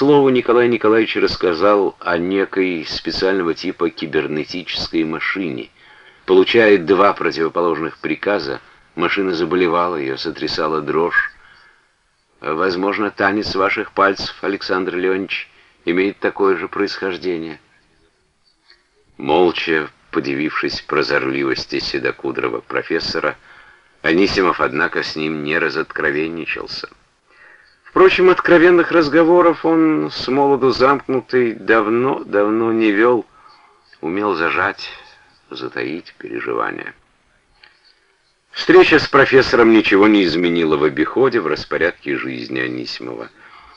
слову, Николай Николаевич рассказал о некой специального типа кибернетической машине. Получая два противоположных приказа, машина заболевала, ее сотрясала дрожь. Возможно, танец ваших пальцев, Александр Леонидович, имеет такое же происхождение. Молча, подивившись прозорливости седокудрого профессора, Анисимов, однако, с ним не разоткровенничался. Впрочем, откровенных разговоров он, с молоду замкнутый, давно-давно не вел, умел зажать, затаить переживания. Встреча с профессором ничего не изменила в обиходе, в распорядке жизни Анисимова.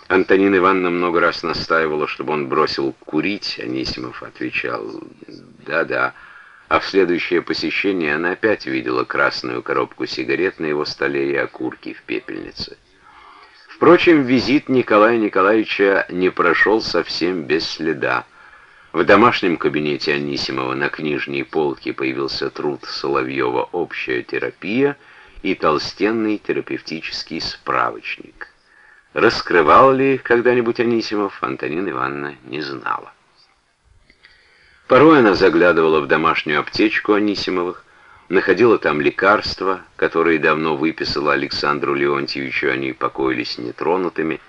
Антонина Ивановна много раз настаивала, чтобы он бросил курить. Анисимов отвечал «да-да». А в следующее посещение она опять видела красную коробку сигарет на его столе и окурки в пепельнице. Впрочем, визит Николая Николаевича не прошел совсем без следа. В домашнем кабинете Анисимова на книжной полке появился труд Соловьева «Общая терапия» и толстенный терапевтический справочник. Раскрывал ли когда-нибудь Анисимов, Антонина Ивановна не знала. Порой она заглядывала в домашнюю аптечку Анисимовых, находила там лекарства, которые давно выписала Александру Леонтьевичу, они покоились нетронутыми,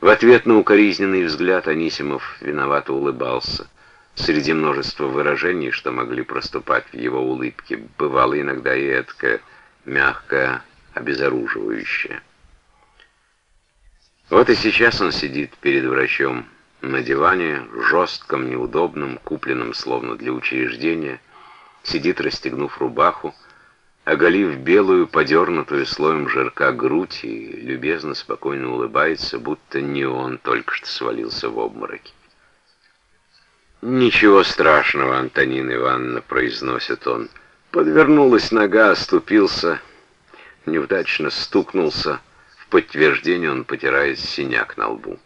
в ответ на укоризненный взгляд Анисимов виновато улыбался. Среди множества выражений, что могли проступать в его улыбке, бывало иногда и эткое, мягкое, обезоруживающее. Вот и сейчас он сидит перед врачом на диване, жестком, неудобном, купленном словно для учреждения, сидит, расстегнув рубаху, оголив белую, подернутую слоем жирка грудь и любезно, спокойно улыбается, будто не он только что свалился в обмороке. «Ничего страшного, Антонина Ивановна», — произносит он. Подвернулась нога, оступился, неудачно стукнулся. В подтверждение он потирает синяк на лбу.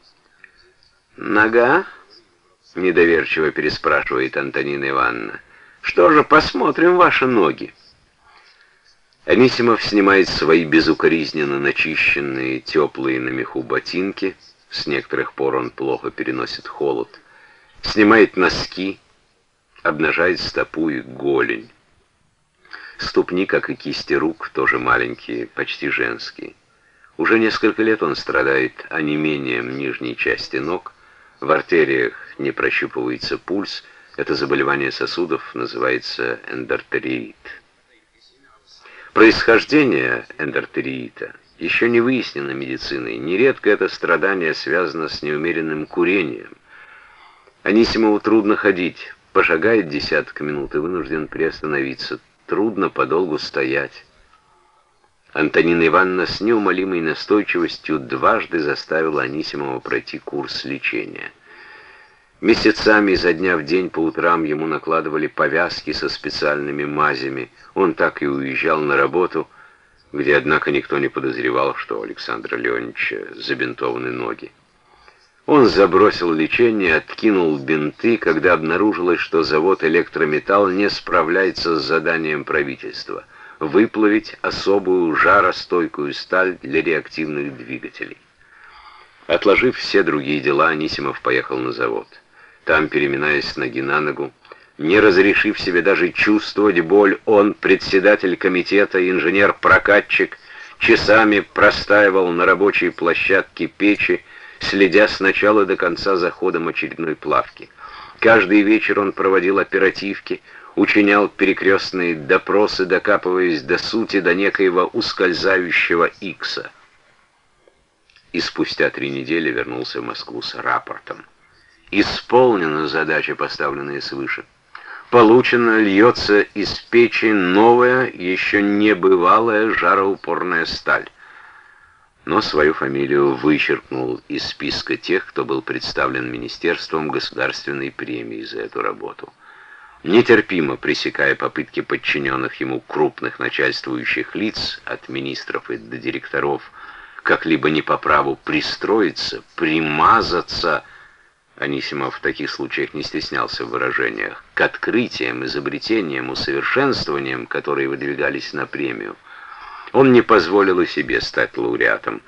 «Нога?» — недоверчиво переспрашивает Антонина Ивановна. «Что же, посмотрим ваши ноги». Анисимов снимает свои безукоризненно начищенные, теплые на меху ботинки. С некоторых пор он плохо переносит холод. Снимает носки, обнажает стопу и голень. Ступни, как и кисти рук, тоже маленькие, почти женские. Уже несколько лет он страдает онемением нижней части ног, в артериях не прощупывается пульс, это заболевание сосудов называется эндортериит. Происхождение эндортериита еще не выяснено медициной. Нередко это страдание связано с неумеренным курением. Анисимову трудно ходить. Пошагает десяток минут и вынужден приостановиться. Трудно подолгу стоять. Антонина Ивановна с неумолимой настойчивостью дважды заставила Анисимова пройти курс лечения. Месяцами изо дня в день по утрам ему накладывали повязки со специальными мазями. Он так и уезжал на работу, где, однако, никто не подозревал, что у Александра Леонидовича забинтованы ноги. Он забросил лечение, откинул бинты, когда обнаружилось, что завод «Электрометалл» не справляется с заданием правительства — выплавить особую жаростойкую сталь для реактивных двигателей. Отложив все другие дела, Анисимов поехал на завод. Там, переминаясь ноги на ногу, не разрешив себе даже чувствовать боль, он, председатель комитета, инженер-прокатчик, часами простаивал на рабочей площадке печи, следя с начала до конца за ходом очередной плавки. Каждый вечер он проводил оперативки, учинял перекрестные допросы, докапываясь до сути, до некоего ускользающего икса. И спустя три недели вернулся в Москву с рапортом. Исполнена задача, поставленная свыше. Получена, льется из печи новая, еще не бывалая жароупорная сталь. Но свою фамилию вычеркнул из списка тех, кто был представлен Министерством государственной премии за эту работу. Нетерпимо пресекая попытки подчиненных ему крупных начальствующих лиц, от министров и до директоров, как-либо не по праву пристроиться, примазаться, Анисимов в таких случаях не стеснялся в выражениях, к открытиям, изобретениям, усовершенствованиям, которые выдвигались на премию. Он не позволил и себе стать лауреатом.